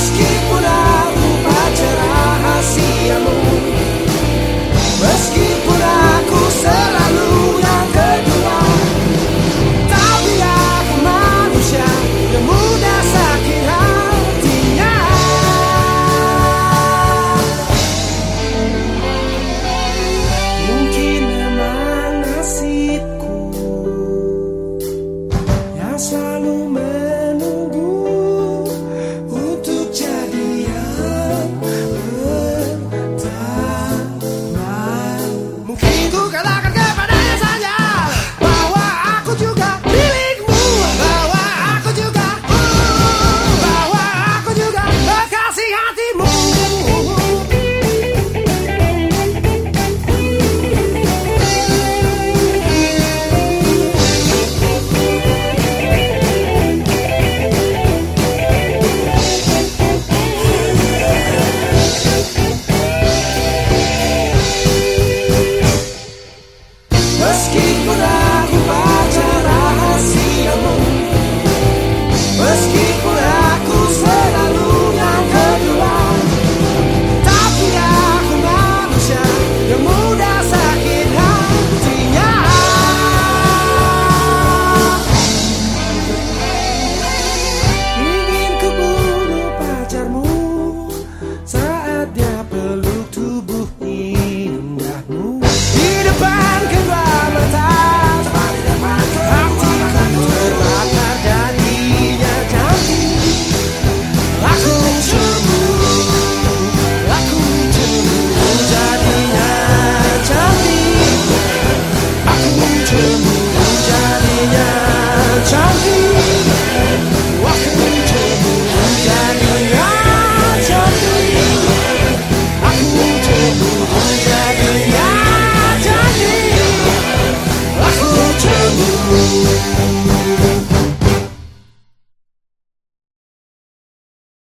Escape keep I.